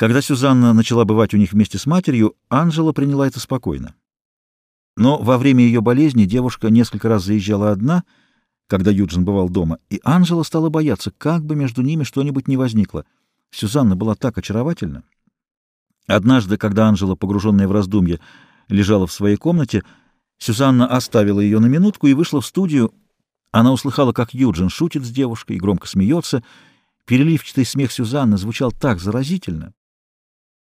Когда Сюзанна начала бывать у них вместе с матерью, Анжела приняла это спокойно. Но во время ее болезни девушка несколько раз заезжала одна, когда Юджин бывал дома, и Анжела стала бояться, как бы между ними что-нибудь не возникло. Сюзанна была так очаровательна. Однажды, когда Анжела, погруженная в раздумье, лежала в своей комнате, Сюзанна оставила ее на минутку и вышла в студию. Она услыхала, как Юджин шутит с девушкой и громко смеется. Переливчатый смех Сюзанны звучал так заразительно.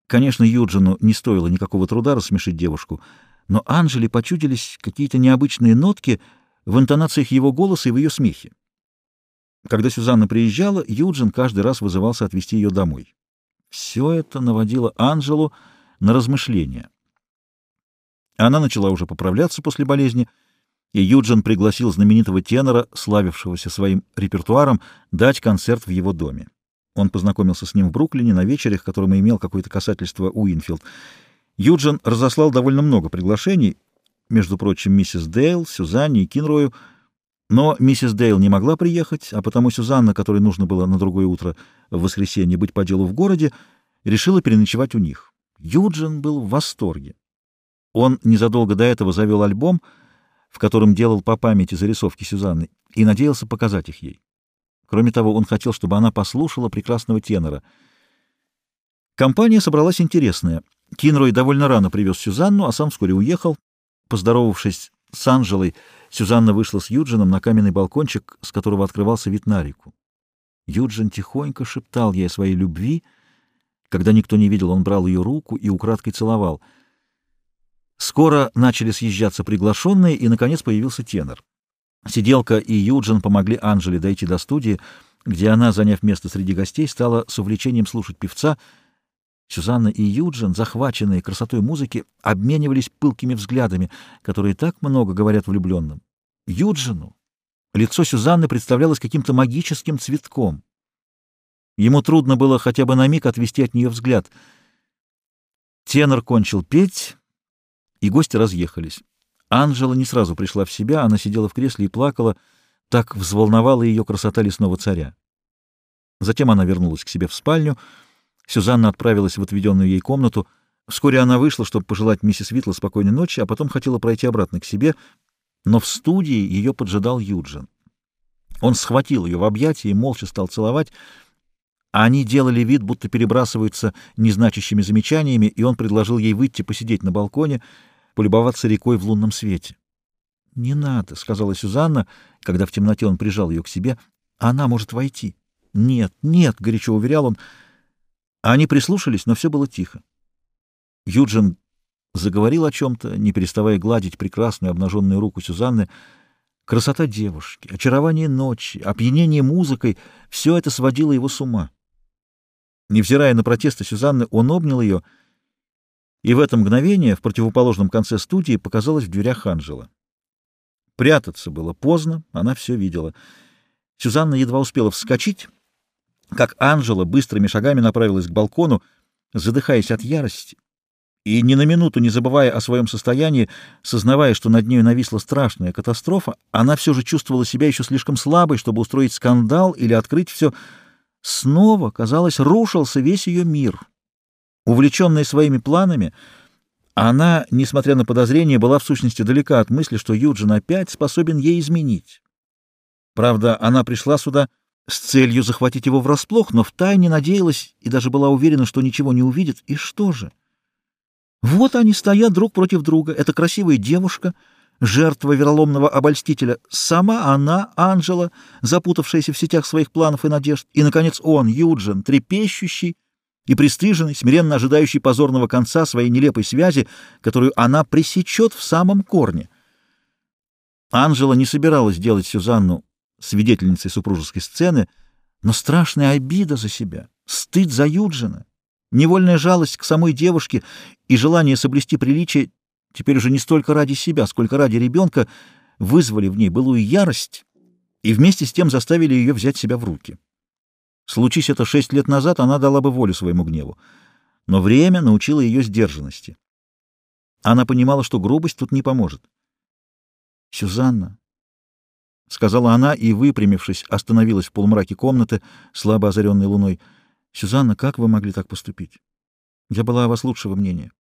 Конечно, Юджину не стоило никакого труда рассмешить девушку, но Анжеле почудились какие-то необычные нотки в интонациях его голоса и в ее смехе. Когда Сюзанна приезжала, Юджин каждый раз вызывался отвезти ее домой. Все это наводило Анжелу на размышления. Она начала уже поправляться после болезни, и Юджин пригласил знаменитого тенора, славившегося своим репертуаром, дать концерт в его доме. Он познакомился с ним в Бруклине на вечерях, которым имел какое-то касательство Уинфилд. Юджин разослал довольно много приглашений, между прочим, миссис Дейл, Сюзанне и Кинрою, но миссис Дейл не могла приехать, а потому Сюзанна, которой нужно было на другое утро в воскресенье быть по делу в городе, решила переночевать у них. Юджин был в восторге. Он незадолго до этого завел альбом, в котором делал по памяти зарисовки Сюзанны, и надеялся показать их ей. Кроме того, он хотел, чтобы она послушала прекрасного тенора. Компания собралась интересная. Кинрой довольно рано привез Сюзанну, а сам вскоре уехал. Поздоровавшись с Анжелой, Сюзанна вышла с Юджином на каменный балкончик, с которого открывался вид на реку. Юджин тихонько шептал ей о своей любви. Когда никто не видел, он брал ее руку и украдкой целовал — Скоро начали съезжаться приглашенные, и, наконец, появился тенор. Сиделка и Юджин помогли Анжеле дойти до студии, где она, заняв место среди гостей, стала с увлечением слушать певца. Сюзанна и Юджин, захваченные красотой музыки, обменивались пылкими взглядами, которые так много говорят влюбленным. Юджину лицо Сюзанны представлялось каким-то магическим цветком. Ему трудно было хотя бы на миг отвести от нее взгляд. Тенор кончил петь, и гости разъехались. Анжела не сразу пришла в себя, она сидела в кресле и плакала, так взволновала ее красота лесного царя. Затем она вернулась к себе в спальню, Сюзанна отправилась в отведенную ей комнату. Вскоре она вышла, чтобы пожелать миссис Витла спокойной ночи, а потом хотела пройти обратно к себе, но в студии ее поджидал Юджин. Он схватил ее в объятия и молча стал целовать, они делали вид, будто перебрасываются незначащими замечаниями, и он предложил ей выйти посидеть на балконе, полюбоваться рекой в лунном свете. — Не надо, — сказала Сюзанна, когда в темноте он прижал ее к себе. — Она может войти. — Нет, нет, — горячо уверял он. Они прислушались, но все было тихо. Юджин заговорил о чем-то, не переставая гладить прекрасную обнаженную руку Сюзанны, — Красота девушки, очарование ночи, опьянение музыкой — все это сводило его с ума. Невзирая на протесты Сюзанны, он обнял ее, и в это мгновение в противоположном конце студии показалась в дверях Анжела. Прятаться было поздно, она все видела. Сюзанна едва успела вскочить, как Анжела быстрыми шагами направилась к балкону, задыхаясь от ярости, и ни на минуту не забывая о своем состоянии, сознавая, что над нею нависла страшная катастрофа, она все же чувствовала себя еще слишком слабой, чтобы устроить скандал или открыть все — Снова, казалось, рушился весь ее мир. Увлеченная своими планами, она, несмотря на подозрения, была в сущности далека от мысли, что Юджин опять способен ей изменить. Правда, она пришла сюда с целью захватить его врасплох, но втайне надеялась и даже была уверена, что ничего не увидит. И что же? Вот они стоят друг против друга. Эта красивая девушка — жертва вероломного обольстителя, сама она, Анжела, запутавшаяся в сетях своих планов и надежд, и, наконец, он, Юджин, трепещущий и пристыженный, смиренно ожидающий позорного конца своей нелепой связи, которую она пресечет в самом корне. Анжела не собиралась делать Сюзанну свидетельницей супружеской сцены, но страшная обида за себя, стыд за Юджина, невольная жалость к самой девушке и желание соблюсти приличие теперь уже не столько ради себя, сколько ради ребенка, вызвали в ней былую ярость и вместе с тем заставили ее взять себя в руки. Случись это шесть лет назад, она дала бы волю своему гневу, но время научило ее сдержанности. Она понимала, что грубость тут не поможет. «Сюзанна», — сказала она и, выпрямившись, остановилась в полумраке комнаты, слабо озаренной луной. «Сюзанна, как вы могли так поступить? Я была о вас лучшего мнения.